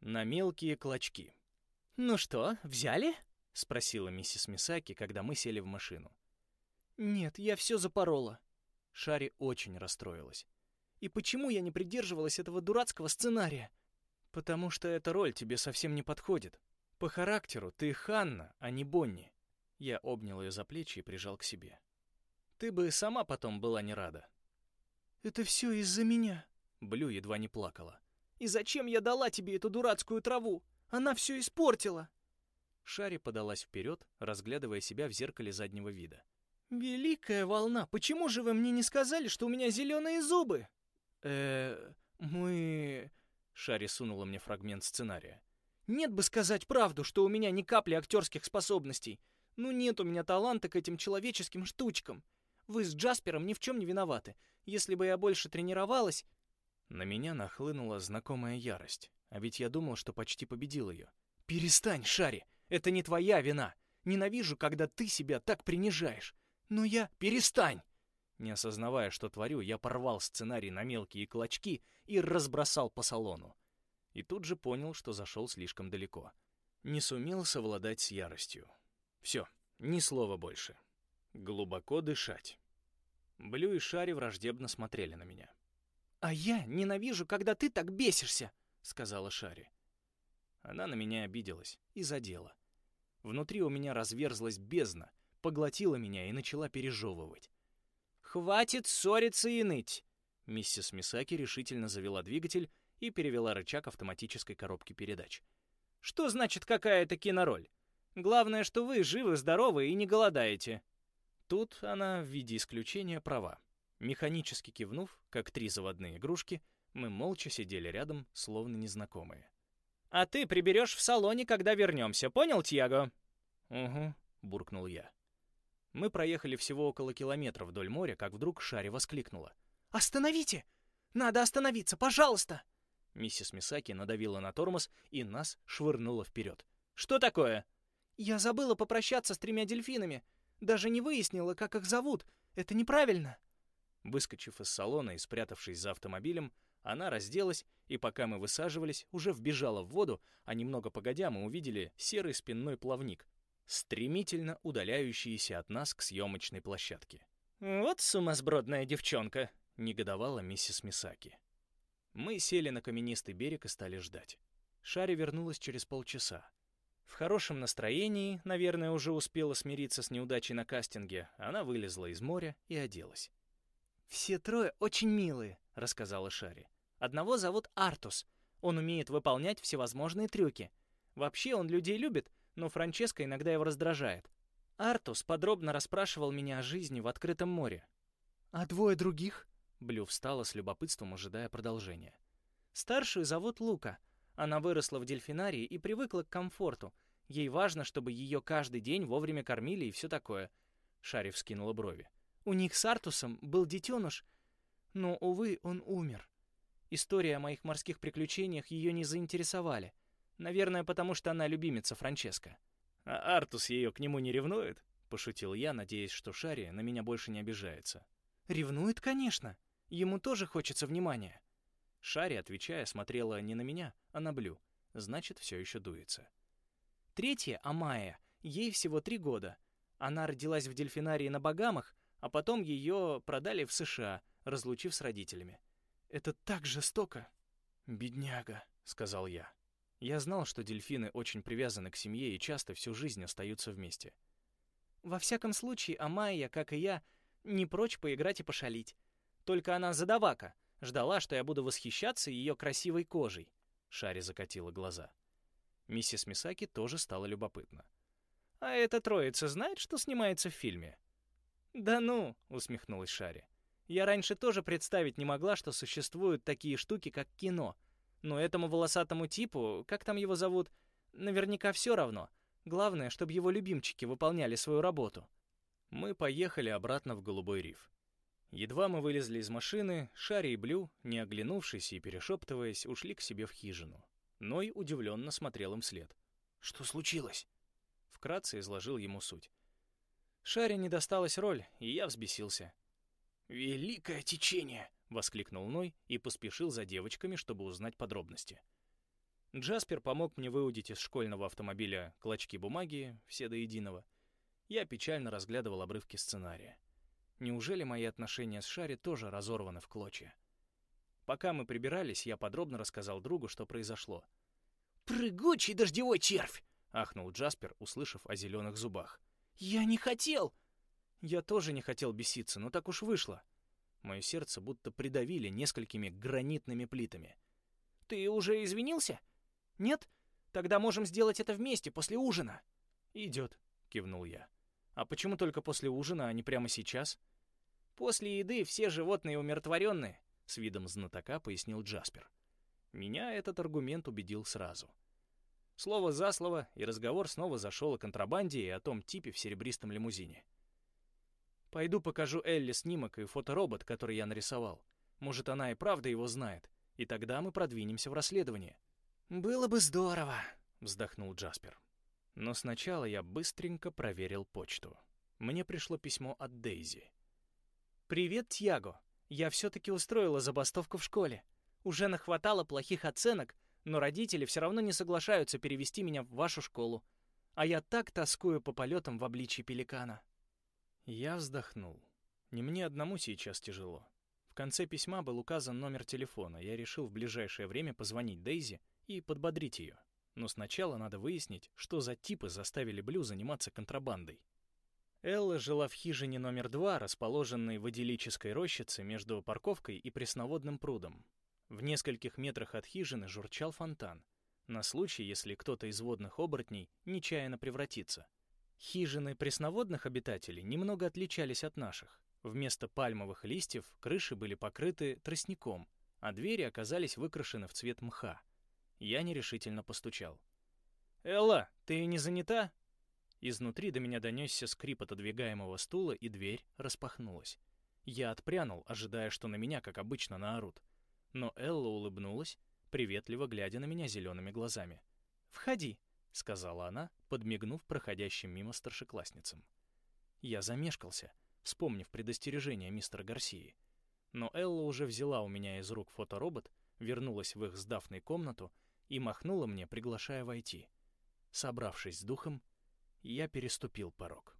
На мелкие клочки. «Ну что, взяли?» — спросила миссис Мисаки, когда мы сели в машину. «Нет, я все запорола». Шари очень расстроилась. «И почему я не придерживалась этого дурацкого сценария?» «Потому что эта роль тебе совсем не подходит. По характеру ты Ханна, а не Бонни». Я обнял ее за плечи и прижал к себе. «Ты бы сама потом была не рада». «Это все из-за меня». Блю едва не плакала. «И зачем я дала тебе эту дурацкую траву? Она все испортила!» Шари подалась вперед, разглядывая себя в зеркале заднего вида. «Великая волна! Почему же вы мне не сказали, что у меня зеленые зубы?» э мы...» Шари сунула мне фрагмент сценария. «Нет бы сказать правду, что у меня ни капли актерских способностей. Ну нет у меня таланта к этим человеческим штучкам. Вы с Джаспером ни в чем не виноваты. Если бы я больше тренировалась...» На меня нахлынула знакомая ярость, а ведь я думал, что почти победил ее. «Перестань, Шари! Это не твоя вина! Ненавижу, когда ты себя так принижаешь! Но я... Перестань!» Не осознавая, что творю, я порвал сценарий на мелкие клочки и разбросал по салону. И тут же понял, что зашел слишком далеко. Не сумел совладать с яростью. Все, ни слова больше. Глубоко дышать. Блю и Шари враждебно смотрели на меня. «А я ненавижу, когда ты так бесишься», — сказала Шари. Она на меня обиделась и задела. Внутри у меня разверзлась бездна, поглотила меня и начала пережевывать. «Хватит ссориться и ныть!» Миссис Мисаки решительно завела двигатель и перевела рычаг автоматической коробки передач. «Что значит какая-то кинороль? Главное, что вы живы, здоровы и не голодаете». Тут она в виде исключения права. Механически кивнув, как три заводные игрушки, мы молча сидели рядом, словно незнакомые. «А ты приберешь в салоне, когда вернемся, понял, Тьяго?» «Угу», — буркнул я. Мы проехали всего около километра вдоль моря, как вдруг Шари воскликнула. «Остановите! Надо остановиться, пожалуйста!» Миссис Мисаки надавила на тормоз и нас швырнула вперед. «Что такое?» «Я забыла попрощаться с тремя дельфинами. Даже не выяснила, как их зовут. Это неправильно!» Выскочив из салона и спрятавшись за автомобилем, она разделась, и пока мы высаживались, уже вбежала в воду, а немного погодя мы увидели серый спинной плавник, стремительно удаляющийся от нас к съемочной площадке. «Вот сумасбродная девчонка!» — негодовала миссис Мисаки. Мы сели на каменистый берег и стали ждать. Шари вернулась через полчаса. В хорошем настроении, наверное, уже успела смириться с неудачей на кастинге, она вылезла из моря и оделась. «Все трое очень милые», — рассказала Шари. «Одного зовут Артус. Он умеет выполнять всевозможные трюки. Вообще он людей любит, но Франческа иногда его раздражает. Артус подробно расспрашивал меня о жизни в открытом море». «А двое других?» Блю встала с любопытством, ожидая продолжения. «Старшую зовут Лука. Она выросла в дельфинарии и привыкла к комфорту. Ей важно, чтобы ее каждый день вовремя кормили и все такое». Шари вскинула брови. У них с Артусом был детеныш, но, увы, он умер. История о моих морских приключениях ее не заинтересовали. Наверное, потому что она любимица Франческо. «А Артус ее к нему не ревнует?» — пошутил я, надеясь, что Шари на меня больше не обижается. «Ревнует, конечно. Ему тоже хочется внимания». Шари, отвечая, смотрела не на меня, а на Блю. Значит, все еще дуется. Третья, Амая, ей всего три года. Она родилась в дельфинарии на Багамах, а потом ее продали в США, разлучив с родителями. Это так жестоко. «Бедняга», — сказал я. Я знал, что дельфины очень привязаны к семье и часто всю жизнь остаются вместе. Во всяком случае, Амайя, как и я, не прочь поиграть и пошалить. Только она задавака, ждала, что я буду восхищаться ее красивой кожей. Шари закатила глаза. Миссис Мисаки тоже стала любопытна. «А эта троица знает, что снимается в фильме?» «Да ну!» — усмехнулась Шари. «Я раньше тоже представить не могла, что существуют такие штуки, как кино. Но этому волосатому типу, как там его зовут, наверняка все равно. Главное, чтобы его любимчики выполняли свою работу». Мы поехали обратно в Голубой риф. Едва мы вылезли из машины, Шари и Блю, не оглянувшись и перешептываясь, ушли к себе в хижину. Ной удивленно смотрел им вслед. «Что случилось?» Вкратце изложил ему суть. Шаре не досталась роль, и я взбесился. «Великое течение!» — воскликнул Ной и поспешил за девочками, чтобы узнать подробности. Джаспер помог мне выудить из школьного автомобиля клочки бумаги, все до единого. Я печально разглядывал обрывки сценария. Неужели мои отношения с Шари тоже разорваны в клочья? Пока мы прибирались, я подробно рассказал другу, что произошло. «Прыгучий дождевой червь!» — ахнул Джаспер, услышав о зеленых зубах. «Я не хотел!» Я тоже не хотел беситься, но так уж вышло. Мое сердце будто придавили несколькими гранитными плитами. «Ты уже извинился? Нет? Тогда можем сделать это вместе, после ужина». «Идет», — кивнул я. «А почему только после ужина, а не прямо сейчас?» «После еды все животные умиротворенные», — с видом знатока пояснил Джаспер. Меня этот аргумент убедил сразу. Слово за слово, и разговор снова зашел о контрабанде и о том типе в серебристом лимузине. Пойду покажу Элли снимок и фоторобот, который я нарисовал. Может, она и правда его знает, и тогда мы продвинемся в расследование. «Было бы здорово», — вздохнул Джаспер. Но сначала я быстренько проверил почту. Мне пришло письмо от Дейзи. «Привет, Тьяго. Я все-таки устроила забастовку в школе. Уже нахватало плохих оценок, но родители все равно не соглашаются перевести меня в вашу школу. А я так тоскую по полетам в обличье пеликана». Я вздохнул. Не мне одному сейчас тяжело. В конце письма был указан номер телефона. Я решил в ближайшее время позвонить Дейзи и подбодрить ее. Но сначала надо выяснить, что за типы заставили Блю заниматься контрабандой. Элла жила в хижине номер два, расположенной в идиллической рощице между парковкой и пресноводным прудом. В нескольких метрах от хижины журчал фонтан, на случай, если кто-то из водных оборотней нечаянно превратится — Хижины пресноводных обитателей немного отличались от наших. Вместо пальмовых листьев крыши были покрыты тростником, а двери оказались выкрашены в цвет мха. Я нерешительно постучал. «Элла, ты не занята?» Изнутри до меня донесся скрип отодвигаемого стула, и дверь распахнулась. Я отпрянул, ожидая, что на меня, как обычно, наорут. Но Элла улыбнулась, приветливо глядя на меня зелеными глазами. «Входи», — сказала она, подмигнув проходящим мимо старшеклассницам. Я замешкался, вспомнив предостережение мистера Гарсии. Но Элла уже взяла у меня из рук фоторобот, вернулась в их сдавной комнату и махнула мне, приглашая войти. Собравшись с духом, я переступил порог.